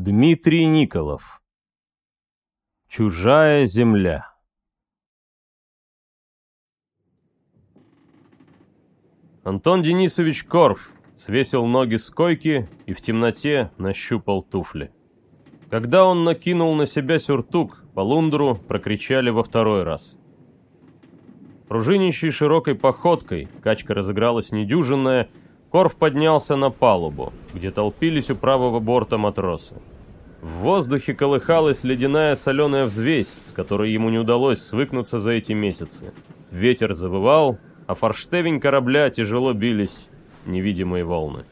Дмитрий Николов. Чужая земля. Антон Денисович Корф свесил ноги с койки и в темноте нащупал туфли. Когда он накинул на себя сюртук, по лундру прокричали во второй раз. Пружинищей широкой походкой, качка разыгралась недюжинная, Корф поднялся на палубу, где толпились у правого борта матросы. В воздухе колыхалась ледяная соленая взвесь, с которой ему не удалось свыкнуться за эти месяцы. Ветер завывал, а форштевень корабля тяжело бились невидимые волны.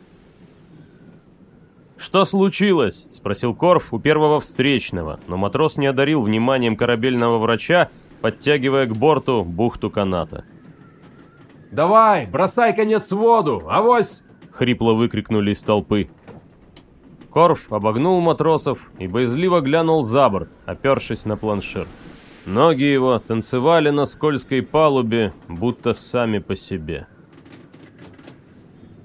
«Что случилось?» — спросил Корф у первого встречного, но матрос не одарил вниманием корабельного врача, подтягивая к борту бухту каната. «Давай, бросай конец в воду, авось!» — хрипло выкрикнули из толпы. Корф обогнул матросов и боязливо глянул за борт, опершись на планшир. Ноги его танцевали на скользкой палубе, будто сами по себе.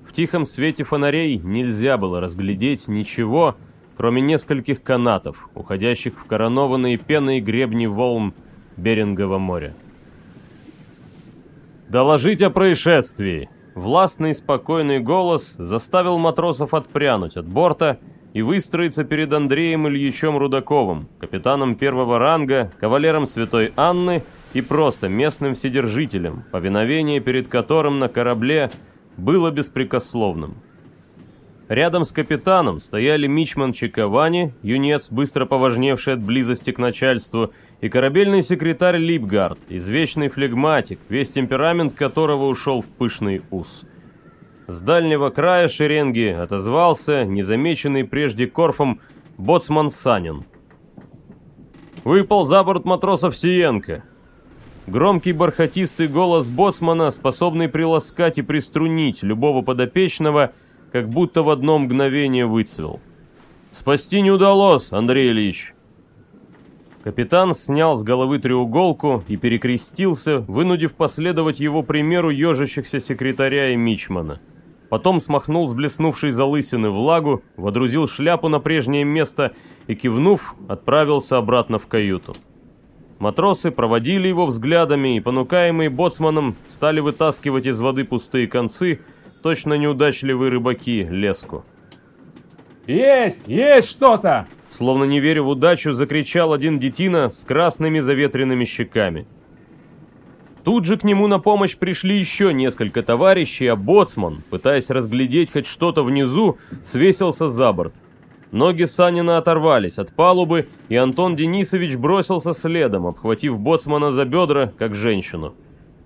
В тихом свете фонарей нельзя было разглядеть ничего, кроме нескольких канатов, уходящих в коронованные пеной гребни волн Берингового моря. «Доложить о происшествии!» Властный спокойный голос заставил матросов отпрянуть от борта и выстроиться перед Андреем Ильичем Рудаковым, капитаном первого ранга, кавалером Святой Анны и просто местным вседержителем, повиновение перед которым на корабле было беспрекословным. Рядом с капитаном стояли мичман Чиковани, юнец, быстро поважневший от близости к начальству, и корабельный секретарь Липгард, извечный флегматик, весь темперамент которого ушел в пышный ус. С дальнего края шеренги отозвался незамеченный прежде Корфом боцман Санин. «Выпал за борт матросов Сиенко». Громкий бархатистый голос боцмана, способный приласкать и приструнить любого подопечного – как будто в одно мгновение выцвел. «Спасти не удалось, Андрей Ильич!» Капитан снял с головы треуголку и перекрестился, вынудив последовать его примеру ежащихся секретаря и мичмана. Потом смахнул с блеснувшей залысины влагу, водрузил шляпу на прежнее место и, кивнув, отправился обратно в каюту. Матросы проводили его взглядами и, понукаемые боцманом, стали вытаскивать из воды пустые концы, Точно неудачливые рыбаки, леску. «Есть! Есть что-то!» Словно не веря в удачу, закричал один детина с красными заветренными щеками. Тут же к нему на помощь пришли еще несколько товарищей, а боцман, пытаясь разглядеть хоть что-то внизу, свесился за борт. Ноги Санина оторвались от палубы, и Антон Денисович бросился следом, обхватив боцмана за бедра, как женщину.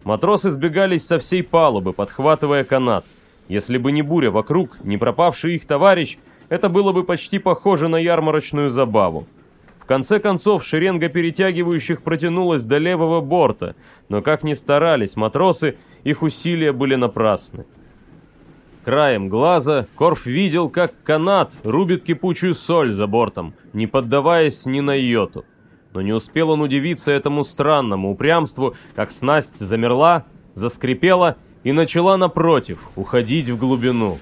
Матросы сбегались со всей палубы, подхватывая канат. Если бы не буря вокруг, не пропавший их товарищ, это было бы почти похоже на ярмарочную забаву. В конце концов, шеренга перетягивающих протянулась до левого борта, но как ни старались матросы, их усилия были напрасны. Краем глаза Корф видел, как канат рубит кипучую соль за бортом, не поддаваясь ни на йоту. Но не успел он удивиться этому странному упрямству, как снасть замерла, заскрипела и начала напротив уходить в глубину.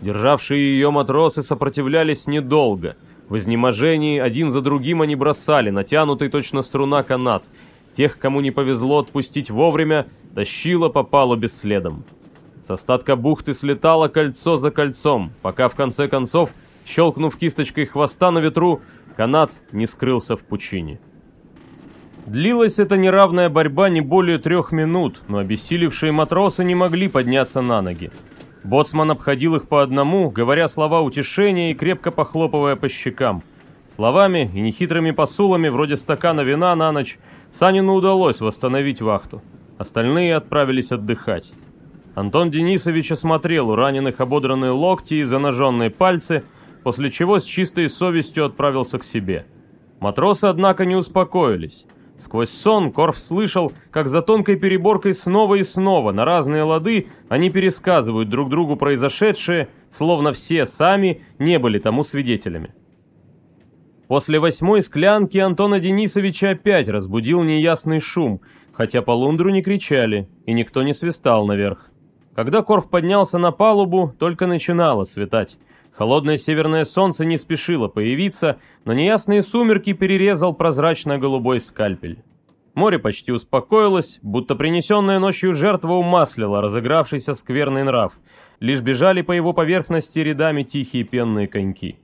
Державшие ее матросы сопротивлялись недолго. В изнеможении один за другим они бросали натянутый точно струна канат. Тех, кому не повезло отпустить вовремя, тащило по палубе следом. С остатка бухты слетало кольцо за кольцом, пока в конце концов, щелкнув кисточкой хвоста на ветру, канат не скрылся в пучине. Длилась эта неравная борьба не более трех минут, но обессилевшие матросы не могли подняться на ноги. Боцман обходил их по одному, говоря слова утешения и крепко похлопывая по щекам. Словами и нехитрыми посулами, вроде стакана вина на ночь, Санину удалось восстановить вахту. Остальные отправились отдыхать. Антон Денисович осмотрел у раненых ободранные локти и заноженные пальцы, после чего с чистой совестью отправился к себе. Матросы, однако, не успокоились. Сквозь сон Корф слышал, как за тонкой переборкой снова и снова на разные лады они пересказывают друг другу произошедшее, словно все сами не были тому свидетелями. После восьмой склянки Антона Денисовича опять разбудил неясный шум, хотя по лундру не кричали, и никто не свистал наверх. Когда Корф поднялся на палубу, только начинало светать. Холодное северное солнце не спешило появиться, но неясные сумерки перерезал прозрачно-голубой скальпель. Море почти успокоилось, будто принесенная ночью жертва умаслила разыгравшийся скверный нрав. Лишь бежали по его поверхности рядами тихие пенные коньки.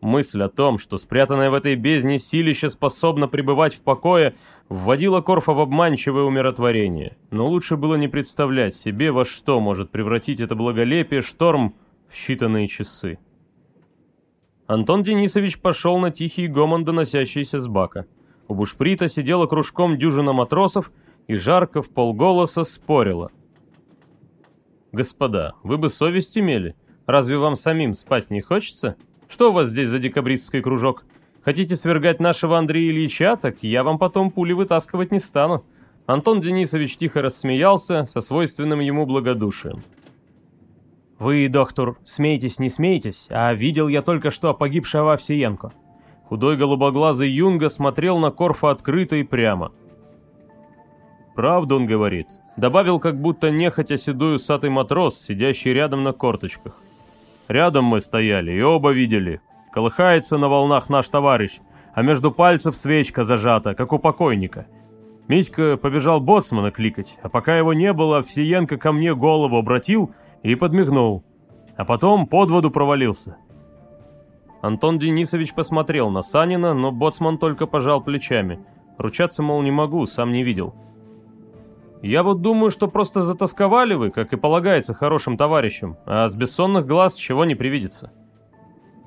Мысль о том, что спрятанное в этой бездне силище способно пребывать в покое, вводила Корфа в обманчивое умиротворение. Но лучше было не представлять себе, во что может превратить это благолепие шторм в считанные часы. Антон Денисович пошел на тихий гомон, доносящийся с бака. У бушприта сидела кружком дюжина матросов и жарко в полголоса спорила. «Господа, вы бы совесть имели. Разве вам самим спать не хочется? Что у вас здесь за декабристский кружок? Хотите свергать нашего Андрея Ильича, так я вам потом пули вытаскивать не стану». Антон Денисович тихо рассмеялся со свойственным ему благодушием. «Вы, доктор, смейтесь, не смейтесь, а видел я только что погибшего Овсиенко. Худой голубоглазый Юнга смотрел на Корфа открыто и прямо. «Правду он говорит», — добавил как будто нехотя седой усатый матрос, сидящий рядом на корточках. «Рядом мы стояли и оба видели. Колыхается на волнах наш товарищ, а между пальцев свечка зажата, как у покойника. Митька побежал боцмана кликать, а пока его не было, Овсиенко ко мне голову обратил и подмигнул, а потом под воду провалился. Антон Денисович посмотрел на Санина, но боцман только пожал плечами. Ручаться, мол, не могу, сам не видел. «Я вот думаю, что просто затасковали вы, как и полагается хорошим товарищам, а с бессонных глаз чего не привидится».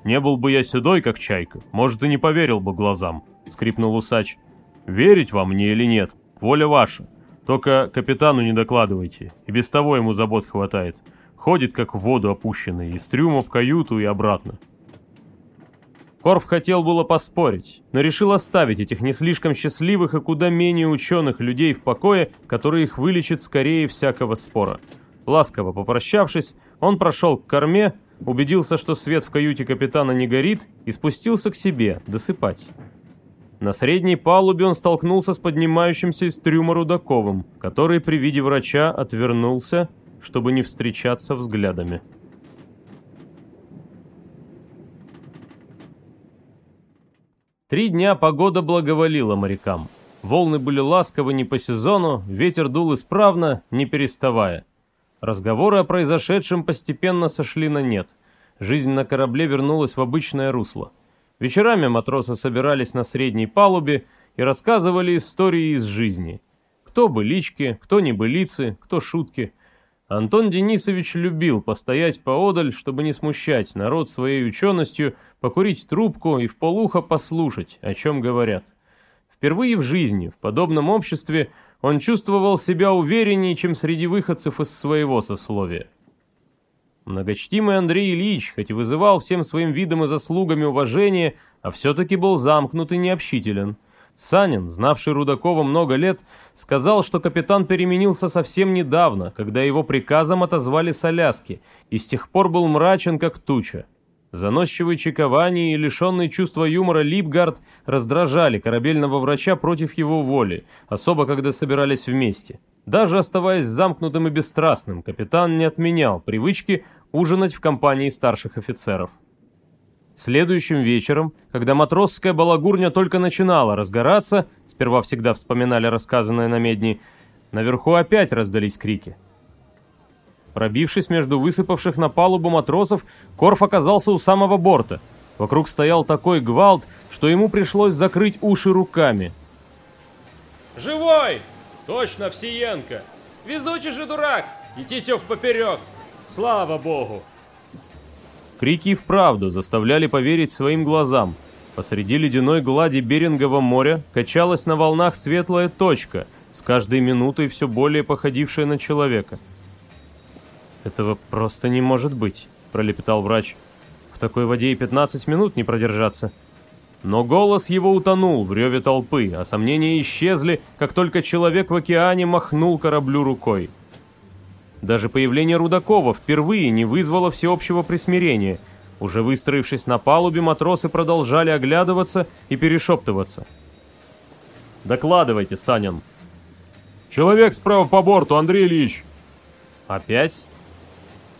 «Не был бы я седой, как чайка, может, и не поверил бы глазам», — скрипнул усач. «Верить вам мне или нет, воля ваша. Только капитану не докладывайте, и без того ему забот хватает. Ходит, как в воду опущенный, из трюма в каюту и обратно». Корф хотел было поспорить, но решил оставить этих не слишком счастливых и куда менее ученых людей в покое, которые их вылечат скорее всякого спора. Ласково попрощавшись, он прошел к корме, убедился, что свет в каюте капитана не горит, и спустился к себе досыпать. На средней палубе он столкнулся с поднимающимся из трюма Рудаковым, который при виде врача отвернулся, чтобы не встречаться взглядами. Три дня погода благоволила морякам. Волны были ласковы не по сезону, ветер дул исправно, не переставая. Разговоры о произошедшем постепенно сошли на нет. Жизнь на корабле вернулась в обычное русло. Вечерами матросы собирались на средней палубе и рассказывали истории из жизни. Кто былички, кто небылицы, кто шутки. Антон Денисович любил постоять поодаль, чтобы не смущать народ своей ученостью, покурить трубку и в полухо послушать, о чем говорят. Впервые в жизни, в подобном обществе, он чувствовал себя увереннее, чем среди выходцев из своего сословия. Многочтимый Андрей Ильич, хоть и вызывал всем своим видом и заслугами уважение, а все-таки был замкнут и необщителен – Санин, знавший Рудакова много лет, сказал, что капитан переменился совсем недавно, когда его приказом отозвали с Аляски, и с тех пор был мрачен, как туча. Заносчивый чекование и лишенный чувства юмора Липгард раздражали корабельного врача против его воли, особо когда собирались вместе. Даже оставаясь замкнутым и бесстрастным, капитан не отменял привычки ужинать в компании старших офицеров. Следующим вечером, когда матросская балагурня только начинала разгораться, сперва всегда вспоминали рассказанное на медни, наверху опять раздались крики. Пробившись между высыпавших на палубу матросов, Корф оказался у самого борта. Вокруг стоял такой гвалт, что ему пришлось закрыть уши руками. «Живой! Точно, Всиенко! Везучий же дурак! И тетев поперек! Слава богу!» Крики вправду заставляли поверить своим глазам. Посреди ледяной глади Берингового моря качалась на волнах светлая точка, с каждой минутой все более походившая на человека. «Этого просто не может быть», — пролепетал врач. «В такой воде и 15 минут не продержаться». Но голос его утонул в реве толпы, а сомнения исчезли, как только человек в океане махнул кораблю рукой. Даже появление Рудакова впервые не вызвало всеобщего присмирения. Уже выстроившись на палубе, матросы продолжали оглядываться и перешептываться. «Докладывайте, Санин». «Человек справа по борту, Андрей Ильич». «Опять?»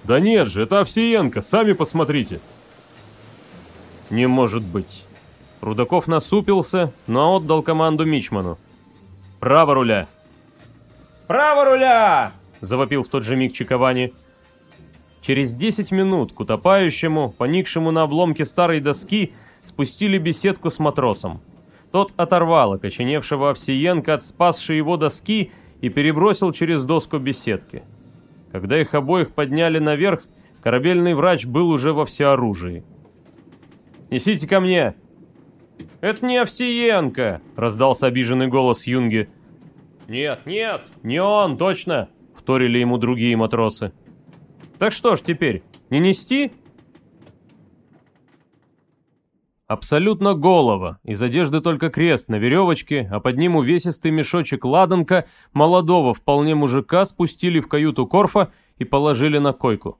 «Да нет же, это Овсиенко, сами посмотрите». Не может быть. Рудаков насупился, но отдал команду Мичману. «Право руля!» «Право руля!» — завопил в тот же миг Чиковани. Через 10 минут к утопающему, поникшему на обломке старой доски, спустили беседку с матросом. Тот оторвал окоченевшего Овсиенко от спасшей его доски и перебросил через доску беседки. Когда их обоих подняли наверх, корабельный врач был уже во всеоружии. «Несите ко мне!» «Это не Овсиенко!» — раздался обиженный голос Юнги. «Нет, нет!» «Не он, точно!» — вторили ему другие матросы. «Так что ж теперь, не нести?» Абсолютно голова, из одежды только крест на веревочке, а под ним увесистый мешочек ладанка молодого вполне мужика спустили в каюту Корфа и положили на койку.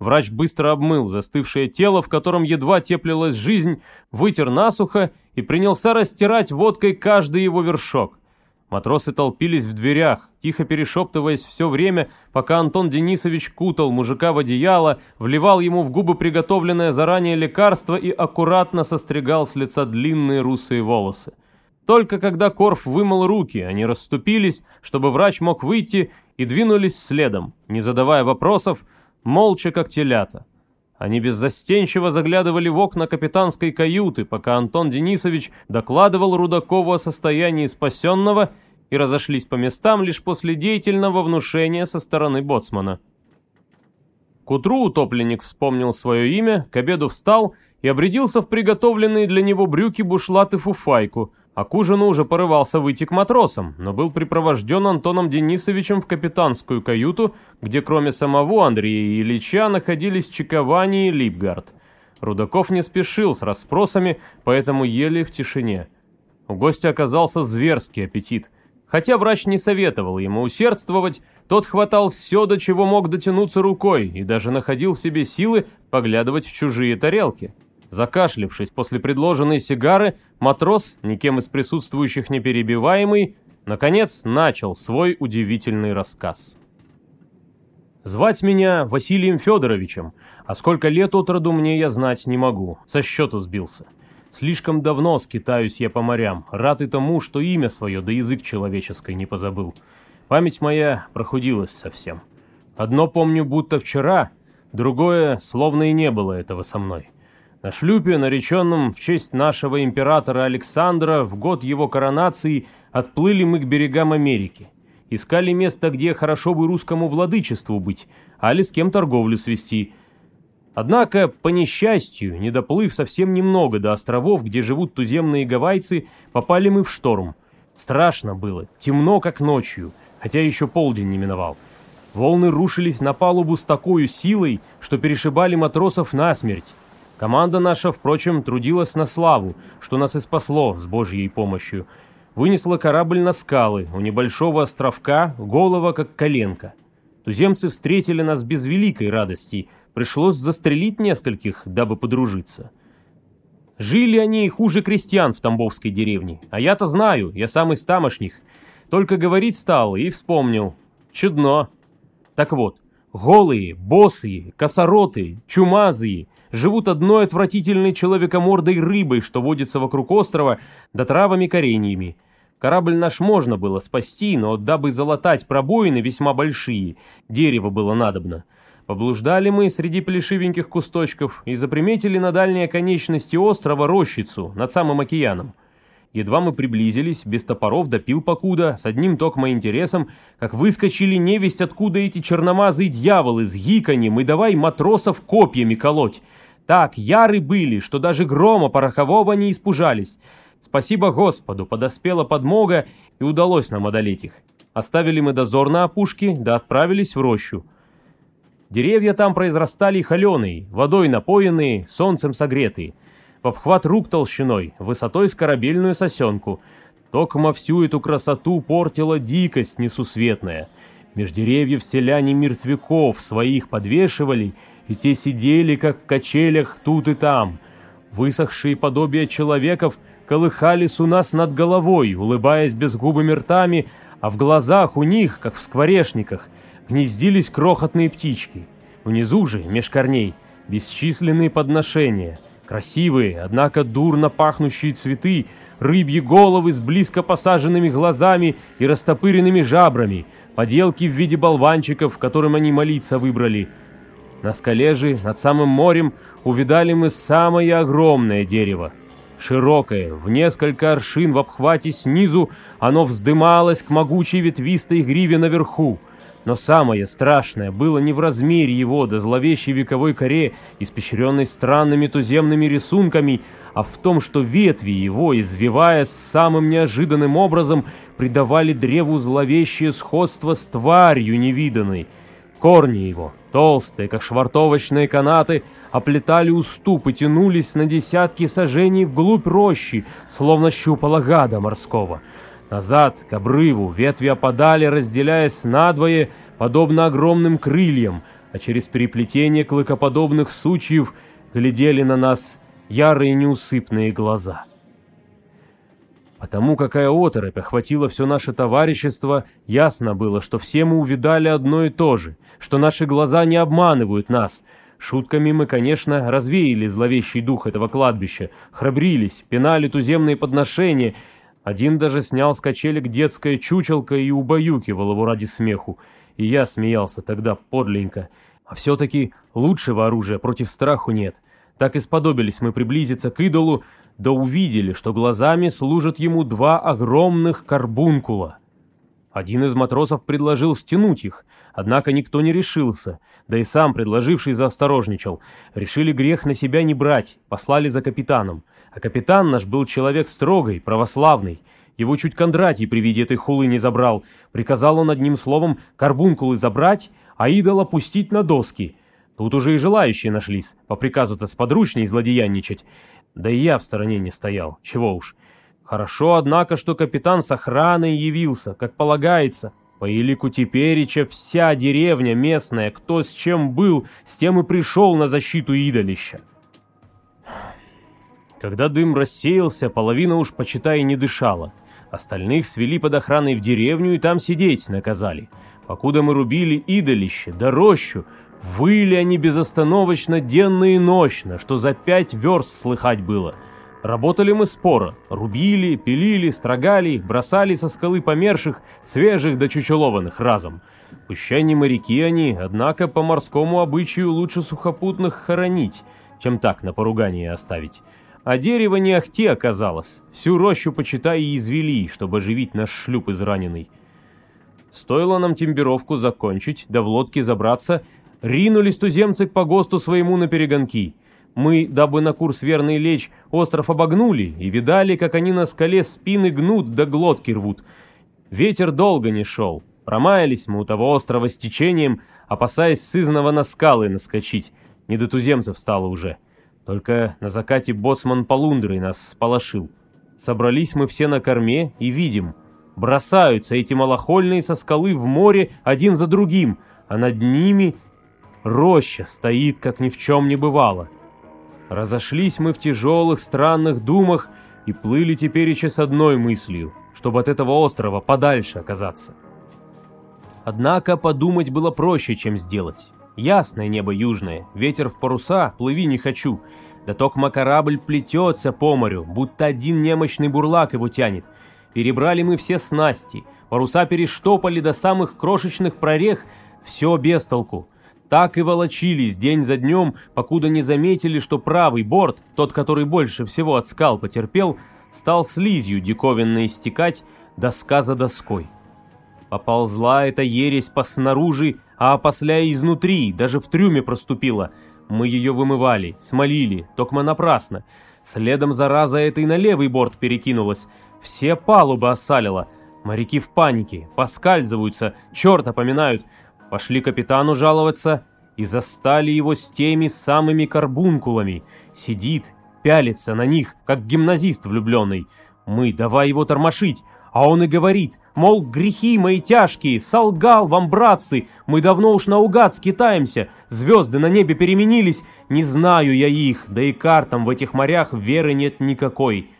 Врач быстро обмыл застывшее тело, в котором едва теплилась жизнь, вытер насухо и принялся растирать водкой каждый его вершок. Матросы толпились в дверях, тихо перешептываясь все время, пока Антон Денисович кутал мужика в одеяло, вливал ему в губы приготовленное заранее лекарство и аккуратно состригал с лица длинные русые волосы. Только когда Корф вымыл руки, они расступились, чтобы врач мог выйти, и двинулись следом, не задавая вопросов, молча как телята. Они беззастенчиво заглядывали в окна капитанской каюты, пока Антон Денисович докладывал Рудакову о состоянии спасенного и разошлись по местам лишь после деятельного внушения со стороны боцмана. К утру утопленник вспомнил свое имя, к обеду встал и обрядился в приготовленные для него брюки, бушлат и фуфайку, а к ужину уже порывался выйти к матросам, но был припровожден Антоном Денисовичем в капитанскую каюту, где кроме самого Андрея Ильича находились Чиковани и Липгард. Рудаков не спешил с расспросами, поэтому ели в тишине. У гостя оказался зверский аппетит. Хотя врач не советовал ему усердствовать, тот хватал все, до чего мог дотянуться рукой, и даже находил в себе силы поглядывать в чужие тарелки. Закашлившись после предложенной сигары, матрос, никем из присутствующих не перебиваемый, наконец начал свой удивительный рассказ. Звать меня Василием Федоровичем, а сколько лет от роду мне я знать не могу, со счету сбился. Слишком давно скитаюсь я по морям, рад и тому, что имя свое да язык человеческий не позабыл. Память моя прохудилась совсем. Одно помню, будто вчера, другое, словно и не было этого со мной. На шлюпе, нареченном в честь нашего императора Александра, в год его коронации отплыли мы к берегам Америки. Искали место, где хорошо бы русскому владычеству быть, али с кем торговлю свести. Однако, по несчастью, не доплыв совсем немного до островов, где живут туземные гавайцы, попали мы в шторм. Страшно было, темно как ночью, хотя еще полдень не миновал. Волны рушились на палубу с такой силой, что перешибали матросов насмерть. Команда наша, впрочем, трудилась на славу, что нас и спасло с Божьей помощью. Вынесла корабль на скалы, у небольшого островка, голова как коленка. Туземцы встретили нас без великой радости, пришлось застрелить нескольких, дабы подружиться. Жили они хуже крестьян в Тамбовской деревне, а я-то знаю, я сам из тамошних. Только говорить стал и вспомнил. Чудно. Так вот, голые, босые, косоротые, чумазые — живут одной отвратительной человекомордой рыбой, что водится вокруг острова, да травами кореньями. Корабль наш можно было спасти, но дабы залатать пробоины весьма большие, дерево было надобно. Поблуждали мы среди плешивеньких кусточков и заприметили на дальней оконечности острова рощицу над самым океаном. Едва мы приблизились, без топоров допил покуда, с одним токмо интересом, как выскочили невесть откуда эти черномазые дьяволы с гиканьем и давай матросов копьями колоть. Так яры были, что даже грома порохового не испужались. Спасибо Господу, подоспела подмога, и удалось нам одолеть их. Оставили мы дозор на опушке, да отправились в рощу. Деревья там произрастали холеные, водой напоенные, солнцем согретые. В обхват рук толщиной, высотой с корабельную сосенку. Токмо всю эту красоту портила дикость несусветная. Меж деревьев селяне мертвяков своих подвешивали и те сидели, как в качелях, тут и там. Высохшие подобия человеков колыхались у нас над головой, улыбаясь безгубыми ртами, а в глазах у них, как в скворечниках, гнездились крохотные птички. Внизу же, меж корней, бесчисленные подношения. Красивые, однако дурно пахнущие цветы, рыбьи головы с близко посаженными глазами и растопыренными жабрами, поделки в виде болванчиков, которым они молиться выбрали. На скале же, над самым морем, увидали мы самое огромное дерево. Широкое, в несколько аршин в обхвате снизу, оно вздымалось к могучей ветвистой гриве наверху. Но самое страшное было не в размере его до зловещей вековой коре, испещренной странными туземными рисунками, а в том, что ветви его, извиваясь самым неожиданным образом, придавали древу зловещее сходство с тварью невиданной. Корни его, толстые, как швартовочные канаты, оплетали уступ и тянулись на десятки сажений вглубь рощи, словно щупала гада морского. Назад, к обрыву, ветви опадали, разделяясь надвое, подобно огромным крыльям, а через переплетение клыкоподобных сучьев глядели на нас ярые неусыпные глаза. Потому какая оторопь охватила все наше товарищество, ясно было, что все мы увидали одно и то же, что наши глаза не обманывают нас. Шутками мы, конечно, развеяли зловещий дух этого кладбища, храбрились, пинали туземные подношения. Один даже снял с качелек детское чучелко и убаюкивал его ради смеху. И я смеялся тогда подленько. А все-таки лучшего оружия против страху нет. Так и сподобились мы приблизиться к идолу, да увидели, что глазами служат ему два огромных карбункула. Один из матросов предложил стянуть их, однако никто не решился, да и сам предложивший заосторожничал. Решили грех на себя не брать, послали за капитаном. А капитан наш был человек строгой, православный. Его чуть Кондратий при виде этой хулы не забрал. Приказал он одним словом карбункулы забрать, а идола пустить на доски. Тут уже и желающие нашлись, по приказу-то сподручней злодеянничать. Да и я в стороне не стоял, чего уж. Хорошо, однако, что капитан с охраной явился, как полагается. По елику Теперича вся деревня местная, кто с чем был, с тем и пришел на защиту идолища. Когда дым рассеялся, половина уж, почитай, не дышала. Остальных свели под охраной в деревню и там сидеть наказали. Покуда мы рубили идолище, да рощу, Выли они безостановочно денно и ночно, что за пять верст слыхать было. Работали мы споро, рубили, пилили, строгали, бросали со скалы померших, свежих да чучелованных разом. Пущай не моряки они, однако по морскому обычаю лучше сухопутных хоронить, чем так на поругание оставить. А дерево не ахти оказалось, всю рощу, почитай, и извели, чтобы оживить наш шлюп израненный. Стоило нам тембировку закончить, да в лодке забраться — Ринулись туземцы к погосту своему на перегонки. Мы, дабы на курс верный лечь, остров обогнули и видали, как они на скале спины гнут да глотки рвут. Ветер долго не шел. Промаялись мы у того острова с течением, опасаясь сызного на скалы наскочить. Не до туземцев стало уже. Только на закате боцман полундрой нас сполошил. Собрались мы все на корме и видим. Бросаются эти малохольные со скалы в море один за другим, а над ними Роща стоит, как ни в чем не бывало. Разошлись мы в тяжелых, странных думах и плыли теперь еще с одной мыслью, чтобы от этого острова подальше оказаться. Однако подумать было проще, чем сделать. Ясное небо южное, ветер в паруса, плыви не хочу. Да токма корабль плетется по морю, будто один немощный бурлак его тянет. Перебрали мы все снасти, паруса перештопали до самых крошечных прорех, все без толку. Так и волочились день за днем, покуда не заметили, что правый борт, тот, который больше всего от скал потерпел, стал слизью диковинно истекать доска за доской. Поползла эта ересь по снаружи, а после изнутри, даже в трюме проступила. Мы ее вымывали, смолили, токмо напрасно. Следом зараза этой на левый борт перекинулась. Все палубы осалила. Моряки в панике, поскальзываются, черта поминают, Пошли капитану жаловаться и застали его с теми самыми карбункулами. Сидит, пялится на них, как гимназист влюбленный. Мы давай его тормошить, а он и говорит, мол, грехи мои тяжкие, солгал вам, братцы, мы давно уж наугад скитаемся, звезды на небе переменились, не знаю я их, да и картам в этих морях веры нет никакой.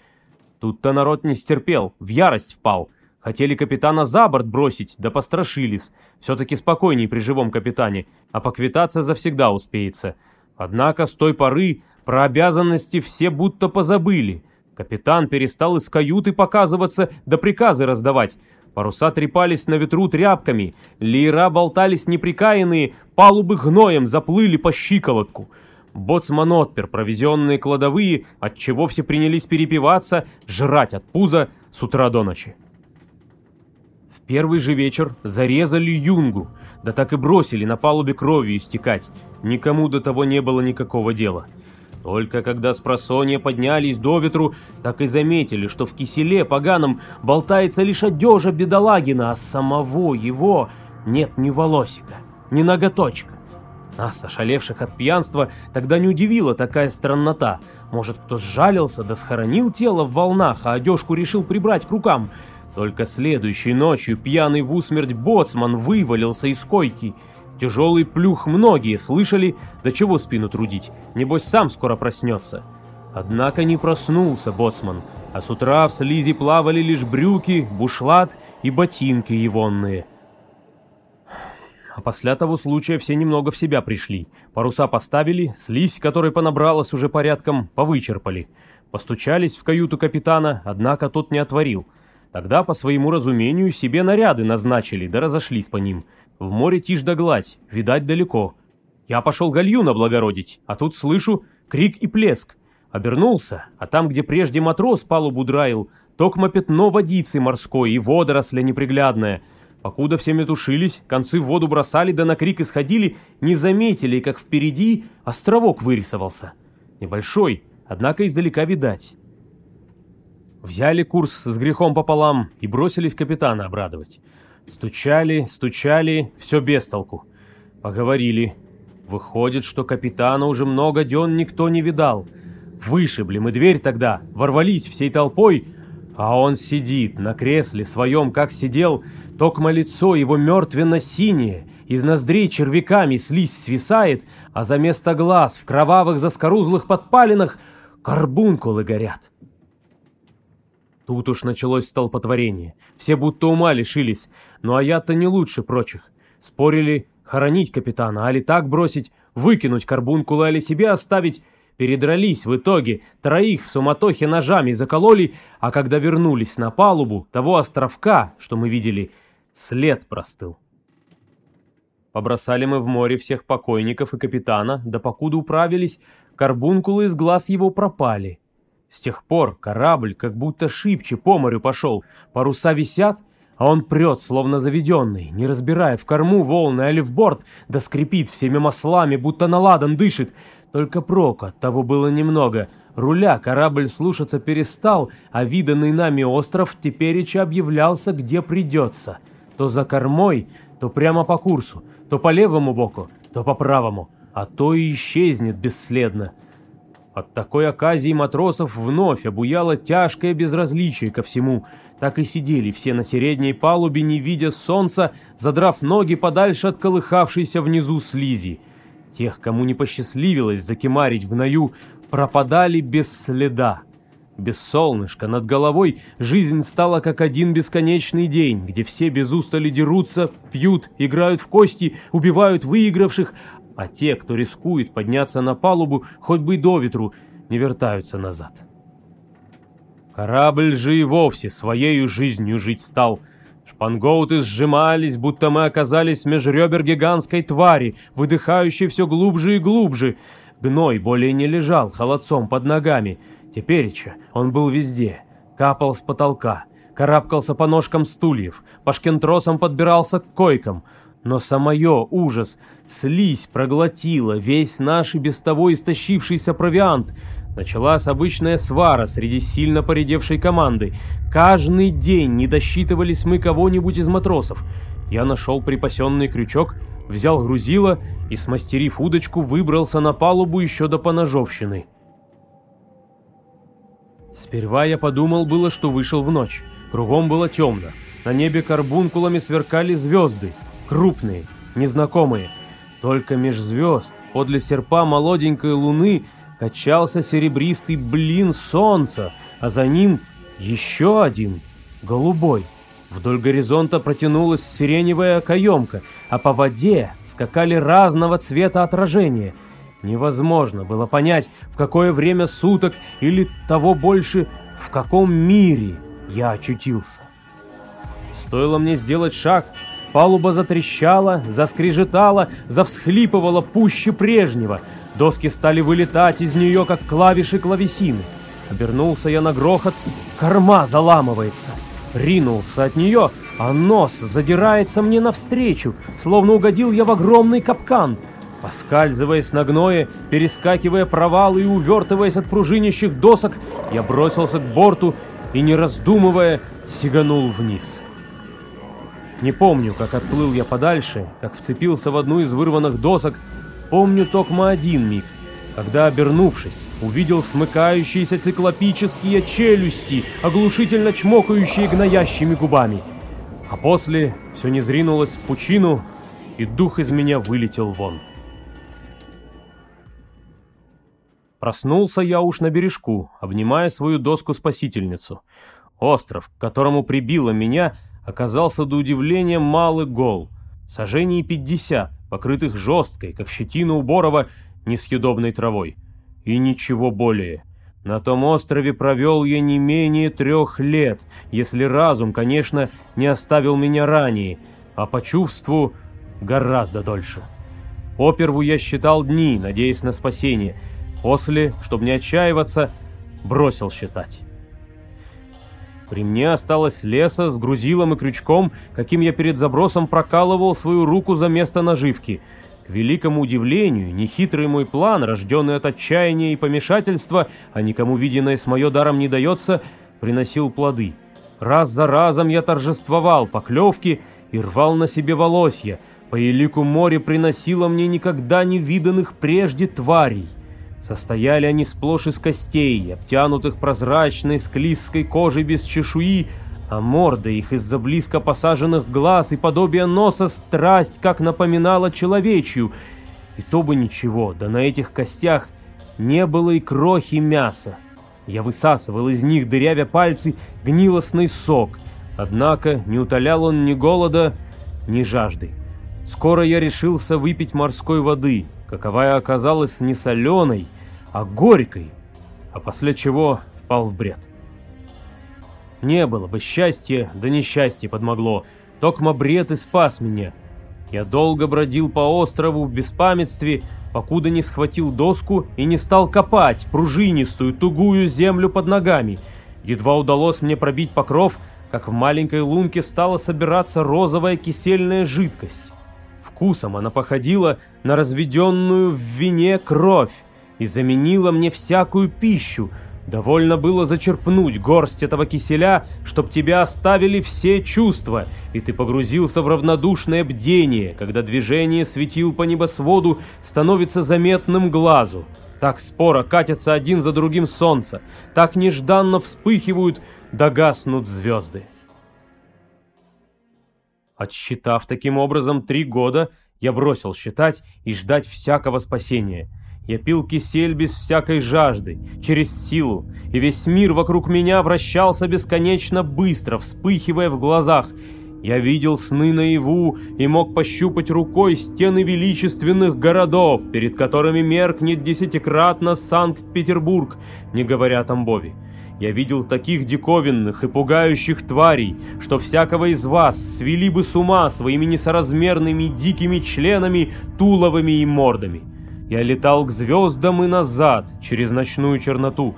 Тут-то народ не стерпел, в ярость впал. Хотели капитана за борт бросить, да пострашились. Все-таки спокойней при живом капитане, а поквитаться завсегда успеется. Однако с той поры про обязанности все будто позабыли. Капитан перестал из каюты показываться да приказы раздавать. Паруса трепались на ветру тряпками, леера болтались неприкаянные, палубы гноем заплыли по щиколотку. Боцман отпер провизионные кладовые, отчего все принялись перепиваться, жрать от пуза с утра до ночи. В первый же вечер зарезали юнгу, да так и бросили на палубе кровью истекать. Никому до того не было никакого дела. Только когда с просонья поднялись до ветру, так и заметили, что в киселе поганом болтается лишь одежа бедолагина, а самого его нет ни волосика, ни ноготочка. Нас, ошалевших от пьянства, тогда не удивила такая страннота. Может, кто сжалился да схоронил тело в волнах, а одежку решил прибрать к рукам. Только следующей ночью пьяный в усмерть боцман вывалился из койки — Тяжелый плюх многие слышали, до чего спину трудить, небось сам скоро проснется. Однако не проснулся боцман, а с утра в слизи плавали лишь брюки, бушлат и ботинки егонные. А после того случая все немного в себя пришли. Паруса поставили, слизь, которой понабралась уже порядком, повычерпали. Постучались в каюту капитана, однако тот не отворил. Тогда, по своему разумению, себе наряды назначили, да разошлись по ним – в море тишь да гладь, видать далеко. Я пошел гальюн облагородить, а тут слышу крик и плеск. Обернулся, а там, где прежде матрос палубу драил, токмо пятно водицы морской и водоросля неприглядная. Покуда все метушились, концы в воду бросали, да на крик исходили, не заметили, как впереди островок вырисовался. Небольшой, однако издалека видать. Взяли курс с грехом пополам и бросились капитана обрадовать. Стучали, стучали, все без толку. Поговорили. Выходит, что капитана уже много дён никто не видал. Вышибли мы дверь тогда, ворвались всей толпой, а он сидит на кресле своем, как сидел, токмо лицо его мертвенно-синее, из ноздрей червяками слизь свисает, а за место глаз в кровавых заскорузлых подпалинах карбункулы горят. Тут уж началось столпотворение. Все будто ума лишились. Ну а я-то не лучше прочих. Спорили, хоронить капитана, али так бросить, выкинуть карбункулы, али себе оставить. Передрались в итоге, троих в суматохе ножами закололи, а когда вернулись на палубу того островка, что мы видели, след простыл. Побросали мы в море всех покойников и капитана, да покуда управились, карбункулы из глаз его пропали — с тех пор корабль как будто шибче по морю пошел, паруса висят, а он прет, словно заведенный, не разбирая в корму волны или в борт, да скрипит всеми маслами, будто наладан дышит. Только прока того было немного. Руля корабль слушаться перестал, а виданный нами остров тепереча объявлялся, где придется. То за кормой, то прямо по курсу, то по левому боку, то по правому, а то и исчезнет бесследно. От такой оказии матросов вновь обуяло тяжкое безразличие ко всему. Так и сидели все на средней палубе, не видя солнца, задрав ноги подальше от колыхавшейся внизу слизи. Тех, кому не посчастливилось закимарить в гною, пропадали без следа. Без солнышка над головой жизнь стала как один бесконечный день, где все без устали дерутся, пьют, играют в кости, убивают выигравших, а те, кто рискует подняться на палубу хоть бы до ветру, не вертаются назад. Корабль же и вовсе своею жизнью жить стал. Шпангоуты сжимались, будто мы оказались меж ребер гигантской твари, выдыхающей все глубже и глубже. Гной более не лежал холодцом под ногами. Тепереча он был везде, капал с потолка, карабкался по ножкам стульев, по шкентросам подбирался к койкам — но самое ужас, слизь проглотила весь наш и без того истощившийся провиант. Началась обычная свара среди сильно поредевшей команды. Каждый день не досчитывались мы кого-нибудь из матросов. Я нашел припасенный крючок, взял грузило и, смастерив удочку, выбрался на палубу еще до поножовщины. Сперва я подумал было, что вышел в ночь. Кругом было темно. На небе карбункулами сверкали звезды крупные, незнакомые. Только меж звезд, подле серпа молоденькой луны, качался серебристый блин солнца, а за ним еще один, голубой. Вдоль горизонта протянулась сиреневая каемка, а по воде скакали разного цвета отражения. Невозможно было понять, в какое время суток или того больше, в каком мире я очутился. Стоило мне сделать шаг, палуба затрещала, заскрежетала, завсхлипывала пуще прежнего. Доски стали вылетать из нее, как клавиши клавесины. Обернулся я на грохот, корма заламывается. Ринулся от нее, а нос задирается мне навстречу, словно угодил я в огромный капкан. Поскальзываясь на гное, перескакивая провалы и увертываясь от пружинящих досок, я бросился к борту и, не раздумывая, сиганул вниз. Не помню, как отплыл я подальше, как вцепился в одну из вырванных досок, помню только один миг — когда, обернувшись, увидел смыкающиеся циклопические челюсти, оглушительно чмокающие гноящими губами. А после все не зринулось в пучину, и дух из меня вылетел вон. Проснулся я уж на бережку, обнимая свою доску-спасительницу. Остров, к которому прибило меня, оказался до удивления малый гол. Сажений пятьдесят, покрытых жесткой, как щетина у Борова, несъедобной травой. И ничего более. На том острове провел я не менее трех лет, если разум, конечно, не оставил меня ранее, а по чувству гораздо дольше. Оперву я считал дни, надеясь на спасение. После, чтобы не отчаиваться, бросил считать. При мне осталось леса с грузилом и крючком, каким я перед забросом прокалывал свою руку за место наживки — к великому удивлению, нехитрый мой план, рожденный от отчаяния и помешательства, а никому виденное с мое даром не дается, приносил плоды. Раз за разом я торжествовал поклевки и рвал на себе волосья. По елику море приносило мне никогда не виданных прежде тварей. Состояли они сплошь из костей, обтянутых прозрачной склизкой кожей без чешуи, а морда их из-за близко посаженных глаз и подобие носа страсть как напоминала человечью. И то бы ничего, да на этих костях не было и крохи мяса. Я высасывал из них, дырявя пальцы, гнилостный сок. Однако не утолял он ни голода, ни жажды. Скоро я решился выпить морской воды, каковая оказалась не соленой, а горькой, а после чего впал в бред. Не было бы счастья, да несчастье подмогло. Токма бред и спас меня. Я долго бродил по острову в беспамятстве, покуда не схватил доску и не стал копать пружинистую, тугую землю под ногами. Едва удалось мне пробить покров, как в маленькой лунке стала собираться розовая кисельная жидкость. Вкусом она походила на разведенную в вине кровь и заменила мне всякую пищу, Довольно было зачерпнуть горсть этого киселя, чтоб тебя оставили все чувства, и ты погрузился в равнодушное бдение, когда движение светил по небосводу становится заметным глазу. Так споро катятся один за другим солнце, так нежданно вспыхивают, догаснут звезды. Отсчитав таким образом три года, я бросил считать и ждать всякого спасения — я пил кисель без всякой жажды, через силу, и весь мир вокруг меня вращался бесконечно быстро, вспыхивая в глазах. Я видел сны наяву и мог пощупать рукой стены величественных городов, перед которыми меркнет десятикратно Санкт-Петербург, не говоря о Тамбове. Я видел таких диковинных и пугающих тварей, что всякого из вас свели бы с ума своими несоразмерными дикими членами, туловыми и мордами. Я летал к звездам и назад, через ночную черноту.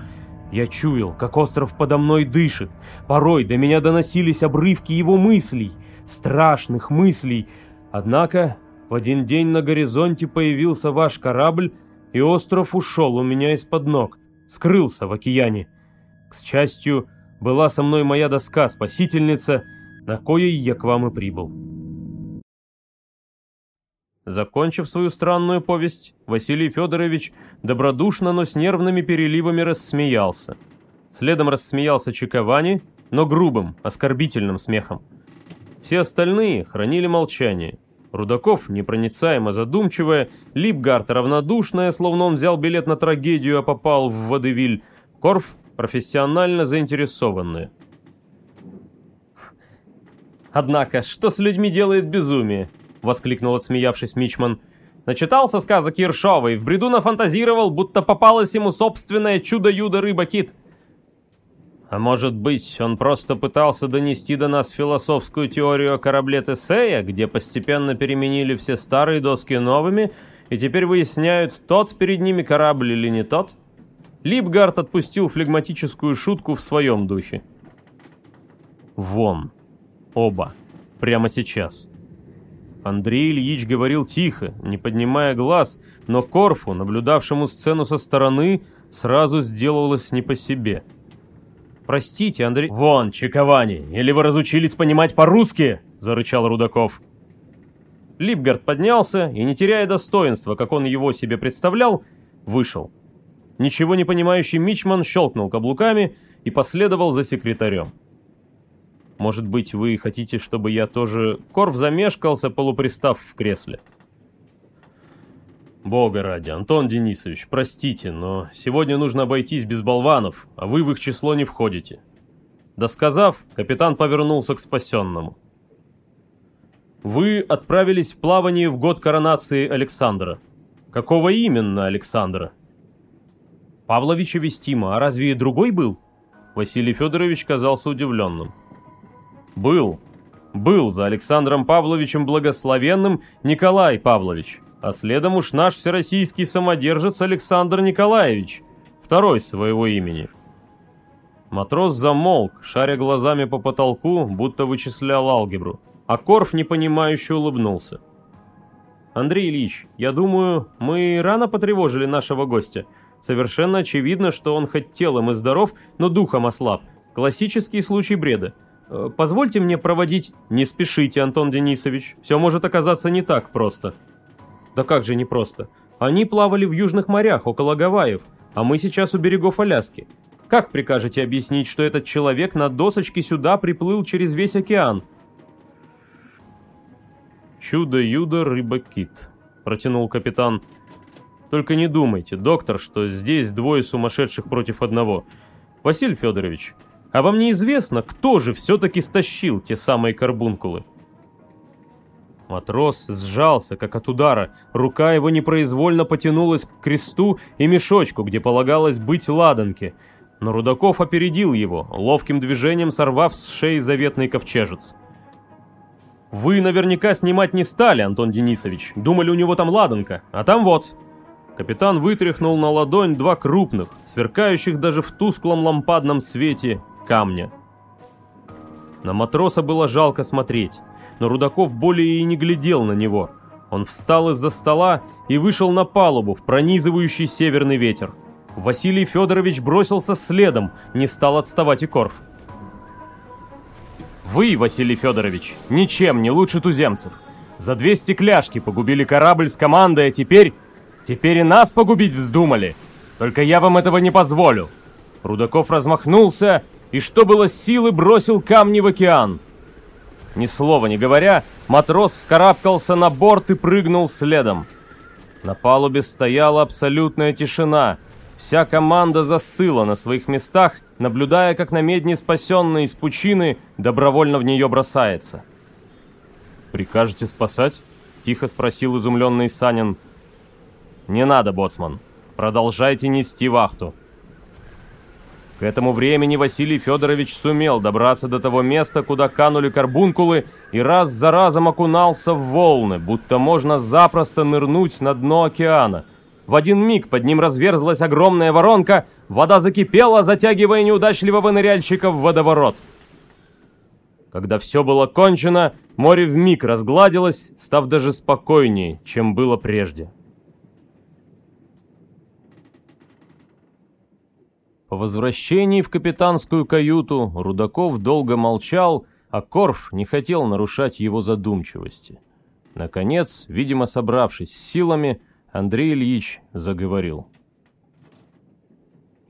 Я чуял, как остров подо мной дышит. Порой до меня доносились обрывки его мыслей, страшных мыслей. Однако в один день на горизонте появился ваш корабль, и остров ушел у меня из-под ног, скрылся в океане. К счастью, была со мной моя доска-спасительница, на коей я к вам и прибыл. Закончив свою странную повесть, Василий Федорович добродушно, но с нервными переливами рассмеялся. Следом рассмеялся Чиковани, но грубым, оскорбительным смехом. Все остальные хранили молчание. Рудаков, непроницаемо задумчивая, Липгард равнодушная, словно он взял билет на трагедию, а попал в водевиль, Корф профессионально заинтересованная. Однако, что с людьми делает безумие? Воскликнул отсмеявшись Мичман. Начитался сказок Ершова в бреду нафантазировал, будто попалось ему собственное чудо-юдо рыба-кит. А может быть, он просто пытался донести до нас философскую теорию о корабле Тесея, где постепенно переменили все старые доски новыми, и теперь выясняют, тот перед ними корабль или не тот? Липгард отпустил флегматическую шутку в своем духе. Вон. Оба. Прямо сейчас. Андрей Ильич говорил тихо, не поднимая глаз, но Корфу, наблюдавшему сцену со стороны, сразу сделалось не по себе. «Простите, Андрей...» «Вон, чековани! Или вы разучились понимать по-русски?» — зарычал Рудаков. Липгард поднялся и, не теряя достоинства, как он его себе представлял, вышел. Ничего не понимающий Мичман щелкнул каблуками и последовал за секретарем. Может быть, вы хотите, чтобы я тоже... Корф замешкался, полупристав в кресле. Бога ради, Антон Денисович, простите, но сегодня нужно обойтись без болванов, а вы в их число не входите. Досказав, капитан повернулся к спасенному. Вы отправились в плавание в год коронации Александра. Какого именно Александра? Павловича Вестима, а разве и другой был? Василий Федорович казался удивленным. Был. Был за Александром Павловичем Благословенным Николай Павлович, а следом уж наш всероссийский самодержец Александр Николаевич, второй своего имени. Матрос замолк, шаря глазами по потолку, будто вычислял алгебру, а Корф непонимающе улыбнулся. «Андрей Ильич, я думаю, мы рано потревожили нашего гостя. Совершенно очевидно, что он хоть телом и здоров, но духом ослаб. Классический случай бреда. Э, позвольте мне проводить... Не спешите, Антон Денисович. Все может оказаться не так просто. Да как же не просто? Они плавали в южных морях, около Гавайев, а мы сейчас у берегов Аляски. Как прикажете объяснить, что этот человек на досочке сюда приплыл через весь океан? «Чудо-юдо, рыба-кит», — протянул капитан. «Только не думайте, доктор, что здесь двое сумасшедших против одного. Василий Федорович, а вам неизвестно, кто же все-таки стащил те самые карбункулы? Матрос сжался, как от удара. Рука его непроизвольно потянулась к кресту и мешочку, где полагалось быть ладанке. Но Рудаков опередил его, ловким движением сорвав с шеи заветный ковчежец. «Вы наверняка снимать не стали, Антон Денисович. Думали, у него там ладанка. А там вот, Капитан вытряхнул на ладонь два крупных, сверкающих даже в тусклом лампадном свете, камня. На матроса было жалко смотреть, но Рудаков более и не глядел на него. Он встал из-за стола и вышел на палубу в пронизывающий северный ветер. Василий Федорович бросился следом, не стал отставать и Корф. «Вы, Василий Федорович, ничем не лучше туземцев. За две стекляшки погубили корабль с командой, а теперь... Теперь и нас погубить вздумали. Только я вам этого не позволю». Рудаков размахнулся и что было силы бросил камни в океан. Ни слова не говоря, матрос вскарабкался на борт и прыгнул следом. На палубе стояла абсолютная тишина. Вся команда застыла на своих местах, наблюдая, как на медне спасенный из пучины добровольно в нее бросается. «Прикажете спасать?» — тихо спросил изумленный Санин. «Не надо, боцман. Продолжайте нести вахту», к этому времени Василий Федорович сумел добраться до того места, куда канули карбункулы, и раз за разом окунался в волны, будто можно запросто нырнуть на дно океана. В один миг под ним разверзлась огромная воронка, вода закипела, затягивая неудачливого ныряльщика в водоворот. Когда все было кончено, море вмиг разгладилось, став даже спокойнее, чем было прежде. По возвращении в капитанскую каюту Рудаков долго молчал, а Корф не хотел нарушать его задумчивости. Наконец, видимо, собравшись с силами, Андрей Ильич заговорил.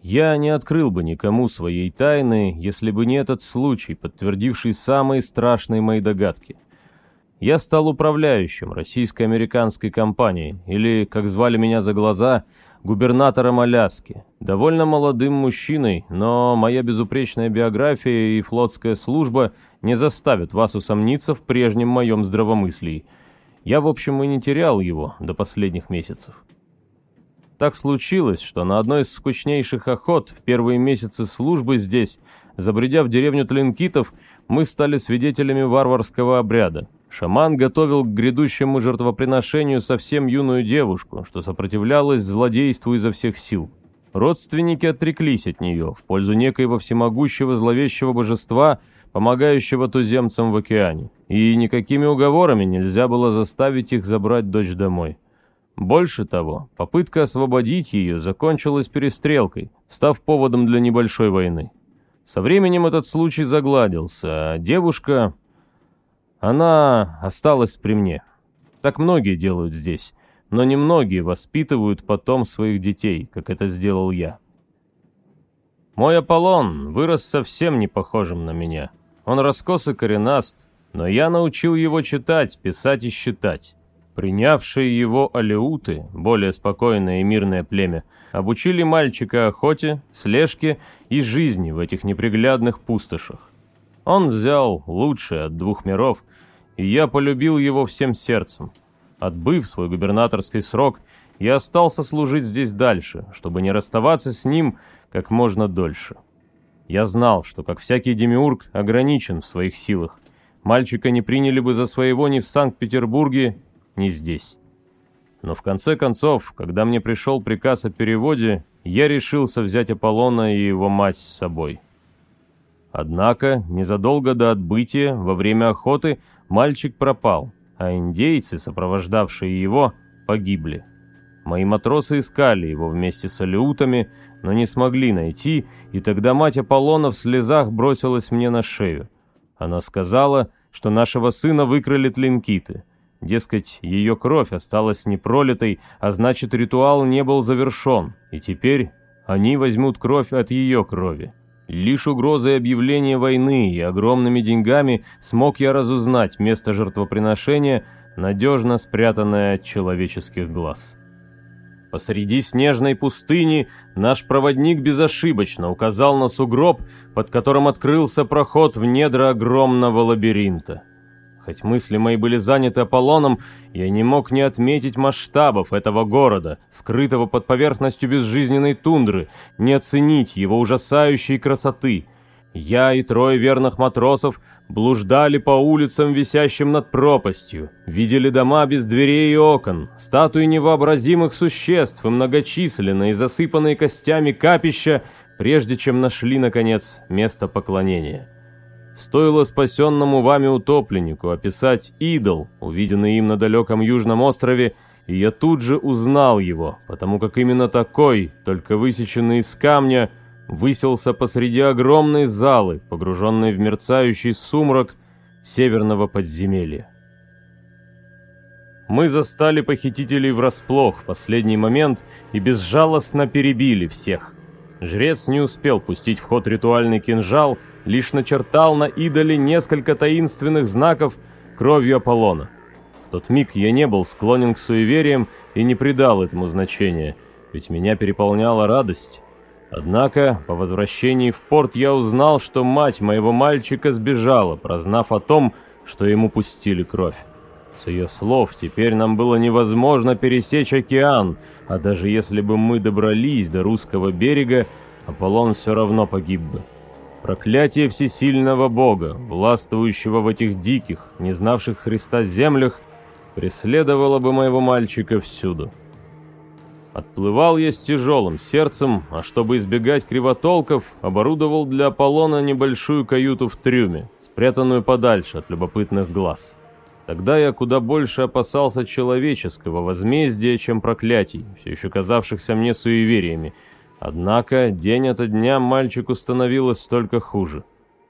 «Я не открыл бы никому своей тайны, если бы не этот случай, подтвердивший самые страшные мои догадки. Я стал управляющим российско-американской компании, или, как звали меня за глаза, губернатором Аляски. Довольно молодым мужчиной, но моя безупречная биография и флотская служба не заставят вас усомниться в прежнем моем здравомыслии. Я, в общем, и не терял его до последних месяцев. Так случилось, что на одной из скучнейших охот в первые месяцы службы здесь, забредя в деревню Тлинкитов, мы стали свидетелями варварского обряда. Шаман готовил к грядущему жертвоприношению совсем юную девушку, что сопротивлялась злодейству изо всех сил. Родственники отреклись от нее в пользу некоего всемогущего зловещего божества, помогающего туземцам в океане. И никакими уговорами нельзя было заставить их забрать дочь домой. Больше того, попытка освободить ее закончилась перестрелкой, став поводом для небольшой войны. Со временем этот случай загладился, а девушка... Она осталась при мне. Так многие делают здесь, но немногие воспитывают потом своих детей, как это сделал я. Мой Аполлон вырос совсем не похожим на меня. Он раскос и коренаст, но я научил его читать, писать и считать. Принявшие его алеуты, более спокойное и мирное племя, обучили мальчика охоте, слежке и жизни в этих неприглядных пустошах. Он взял лучшее от двух миров, и я полюбил его всем сердцем. Отбыв свой губернаторский срок, я остался служить здесь дальше, чтобы не расставаться с ним как можно дольше. Я знал, что, как всякий демиург, ограничен в своих силах. Мальчика не приняли бы за своего ни в Санкт-Петербурге, не здесь. Но в конце концов, когда мне пришел приказ о переводе, я решился взять Аполлона и его мать с собой. Однако, незадолго до отбытия, во время охоты, мальчик пропал, а индейцы, сопровождавшие его, погибли. Мои матросы искали его вместе с алеутами, но не смогли найти, и тогда мать Аполлона в слезах бросилась мне на шею. Она сказала, что нашего сына выкрали тлинкиты — Дескать, ее кровь осталась непролитой, а значит ритуал не был завершен, и теперь они возьмут кровь от ее крови. Лишь угрозой объявления войны и огромными деньгами смог я разузнать место жертвоприношения, надежно спрятанное от человеческих глаз. Посреди снежной пустыни наш проводник безошибочно указал на сугроб, под которым открылся проход в недра огромного лабиринта. Хоть мысли мои были заняты Аполлоном, я не мог не отметить масштабов этого города, скрытого под поверхностью безжизненной тундры, не оценить его ужасающей красоты. Я и трое верных матросов блуждали по улицам, висящим над пропастью, видели дома без дверей и окон, статуи невообразимых существ и многочисленные, засыпанные костями капища, прежде чем нашли, наконец, место поклонения. Стоило спасенному вами утопленнику описать идол, увиденный им на далеком южном острове, и я тут же узнал его, потому как именно такой, только высеченный из камня, выселся посреди огромной залы, погруженной в мерцающий сумрак северного подземелья. Мы застали похитителей врасплох в последний момент и безжалостно перебили всех. Жрец не успел пустить в ход ритуальный кинжал, лишь начертал на идоле несколько таинственных знаков кровью Аполлона. В тот миг я не был склонен к суевериям и не придал этому значения, ведь меня переполняла радость. Однако, по возвращении в порт я узнал, что мать моего мальчика сбежала, прознав о том, что ему пустили кровь. С ее слов, теперь нам было невозможно пересечь океан, а даже если бы мы добрались до русского берега, Аполлон все равно погиб бы. Проклятие всесильного бога, властвующего в этих диких, не знавших Христа землях, преследовало бы моего мальчика всюду. Отплывал я с тяжелым сердцем, а чтобы избегать кривотолков, оборудовал для Аполлона небольшую каюту в трюме, спрятанную подальше от любопытных глаз. Тогда я куда больше опасался человеческого возмездия, чем проклятий, все еще казавшихся мне суевериями. Однако день ото дня мальчику становилось столько хуже.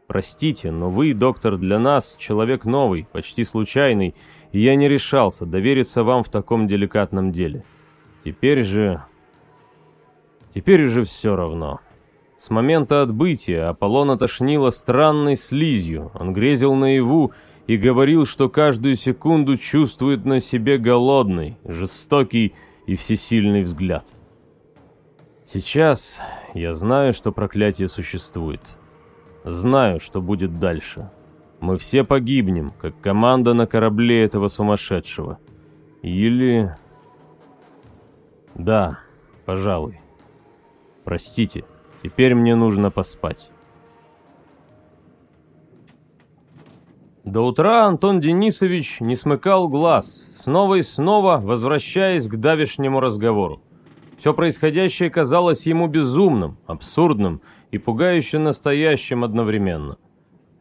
Простите, но вы, доктор, для нас человек новый, почти случайный, и я не решался довериться вам в таком деликатном деле. Теперь же... Теперь уже все равно. С момента отбытия Аполлон тошнило странной слизью, он грезил наяву, и говорил, что каждую секунду чувствует на себе голодный, жестокий и всесильный взгляд. Сейчас я знаю, что проклятие существует. Знаю, что будет дальше. Мы все погибнем, как команда на корабле этого сумасшедшего. Или... Да, пожалуй. Простите, теперь мне нужно поспать. До утра Антон Денисович не смыкал глаз, снова и снова возвращаясь к давешнему разговору. Все происходящее казалось ему безумным, абсурдным и пугающе настоящим одновременно.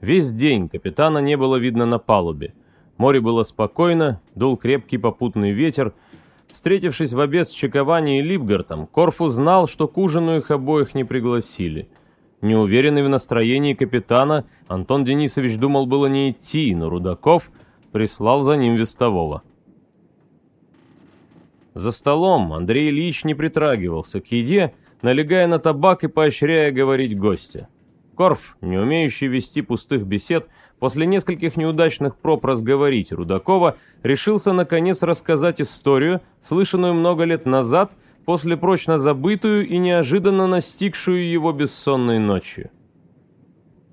Весь день капитана не было видно на палубе. Море было спокойно, дул крепкий попутный ветер. Встретившись в обед с Чековани и Липгартом, Корфу знал, что к ужину их обоих не пригласили – Неуверенный в настроении капитана, Антон Денисович думал было не идти, но Рудаков прислал за ним вестового. За столом Андрей Ильич не притрагивался к еде, налегая на табак и поощряя говорить гостя. Корф, не умеющий вести пустых бесед, после нескольких неудачных проб разговорить Рудакова, решился наконец рассказать историю, слышанную много лет назад после прочно забытую и неожиданно настигшую его бессонной ночью.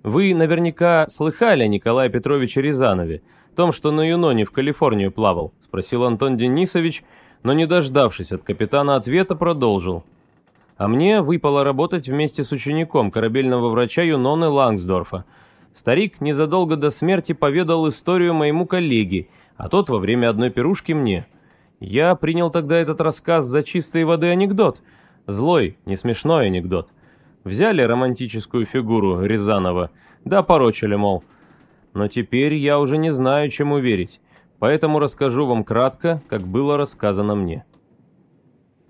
Вы наверняка слыхали о Николае Петровиче Рязанове, том, что на Юноне в Калифорнию плавал, спросил Антон Денисович, но не дождавшись от капитана ответа, продолжил. А мне выпало работать вместе с учеником корабельного врача Юноны Лангсдорфа. Старик незадолго до смерти поведал историю моему коллеге, а тот во время одной пирушки мне – я принял тогда этот рассказ за чистой воды анекдот. Злой, не смешной анекдот. Взяли романтическую фигуру Рязанова, да порочили, мол. Но теперь я уже не знаю, чему верить, поэтому расскажу вам кратко, как было рассказано мне.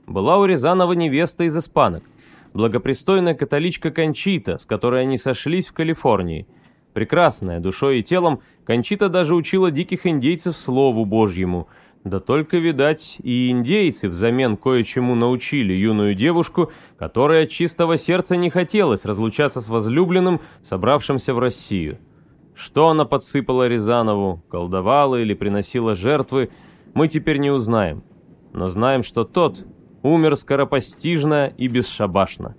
Была у Рязанова невеста из испанок, благопристойная католичка Кончита, с которой они сошлись в Калифорнии. Прекрасная душой и телом, Кончита даже учила диких индейцев Слову Божьему – да только, видать, и индейцы взамен кое-чему научили юную девушку, которая от чистого сердца не хотелось разлучаться с возлюбленным, собравшимся в Россию. Что она подсыпала Рязанову, колдовала или приносила жертвы, мы теперь не узнаем. Но знаем, что тот умер скоропостижно и бесшабашно.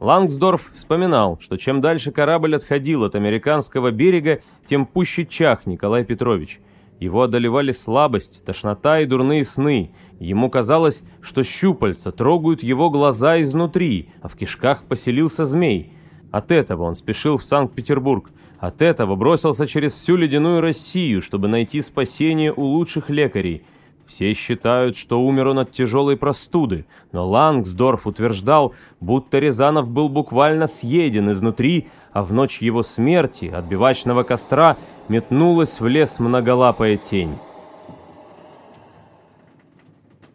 Лангсдорф вспоминал, что чем дальше корабль отходил от американского берега, тем пуще чах Николай Петрович – его одолевали слабость, тошнота и дурные сны. Ему казалось, что щупальца трогают его глаза изнутри, а в кишках поселился змей. От этого он спешил в Санкт-Петербург. От этого бросился через всю ледяную Россию, чтобы найти спасение у лучших лекарей – все считают, что умер он от тяжелой простуды, но Лангсдорф утверждал, будто Рязанов был буквально съеден изнутри, а в ночь его смерти от бивачного костра метнулась в лес многолапая тень.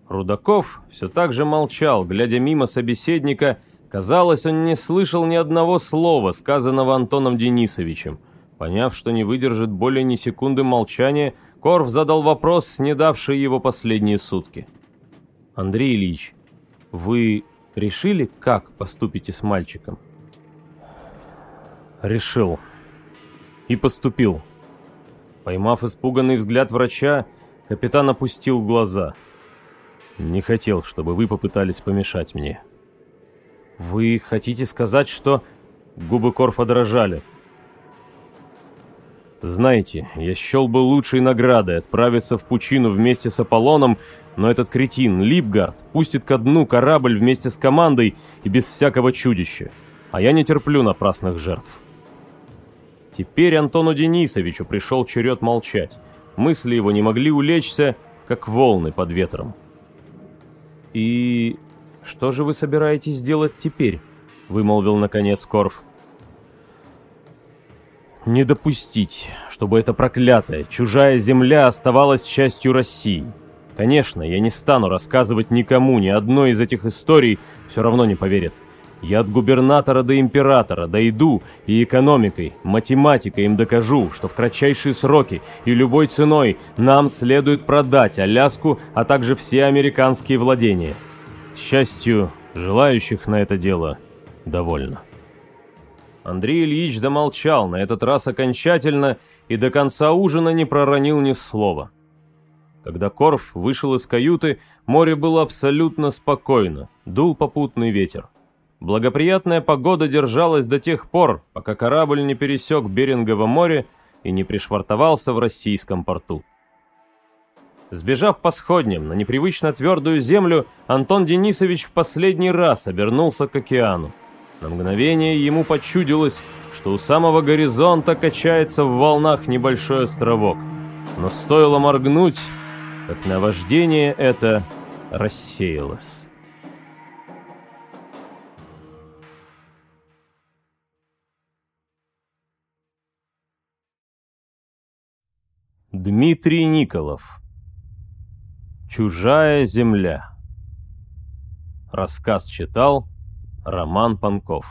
Рудаков все так же молчал, глядя мимо собеседника. Казалось, он не слышал ни одного слова, сказанного Антоном Денисовичем. Поняв, что не выдержит более ни секунды молчания, Корф задал вопрос, не давший его последние сутки. «Андрей Ильич, вы решили, как поступите с мальчиком?» «Решил. И поступил». Поймав испуганный взгляд врача, капитан опустил глаза. «Не хотел, чтобы вы попытались помешать мне». «Вы хотите сказать, что...» Губы Корфа дрожали. Знаете, я счел бы лучшей наградой отправиться в пучину вместе с Аполлоном, но этот кретин, Липгард, пустит ко дну корабль вместе с командой и без всякого чудища. А я не терплю напрасных жертв. Теперь Антону Денисовичу пришел черед молчать. Мысли его не могли улечься, как волны под ветром. «И что же вы собираетесь делать теперь?» — вымолвил наконец Корф. Не допустить, чтобы эта проклятая, чужая земля оставалась частью России. Конечно, я не стану рассказывать никому ни одной из этих историй, все равно не поверят. Я от губернатора до императора дойду и экономикой, математикой им докажу, что в кратчайшие сроки и любой ценой нам следует продать Аляску, а также все американские владения. К счастью, желающих на это дело довольно. Андрей Ильич замолчал, на этот раз окончательно, и до конца ужина не проронил ни слова. Когда Корф вышел из каюты, море было абсолютно спокойно, дул попутный ветер. Благоприятная погода держалась до тех пор, пока корабль не пересек Берингово море и не пришвартовался в российском порту. Сбежав по сходням на непривычно твердую землю, Антон Денисович в последний раз обернулся к океану. На мгновение ему почудилось, что у самого горизонта качается в волнах небольшой островок. Но стоило моргнуть, как наваждение это рассеялось. Дмитрий Николов Чужая земля Рассказ читал Роман Панков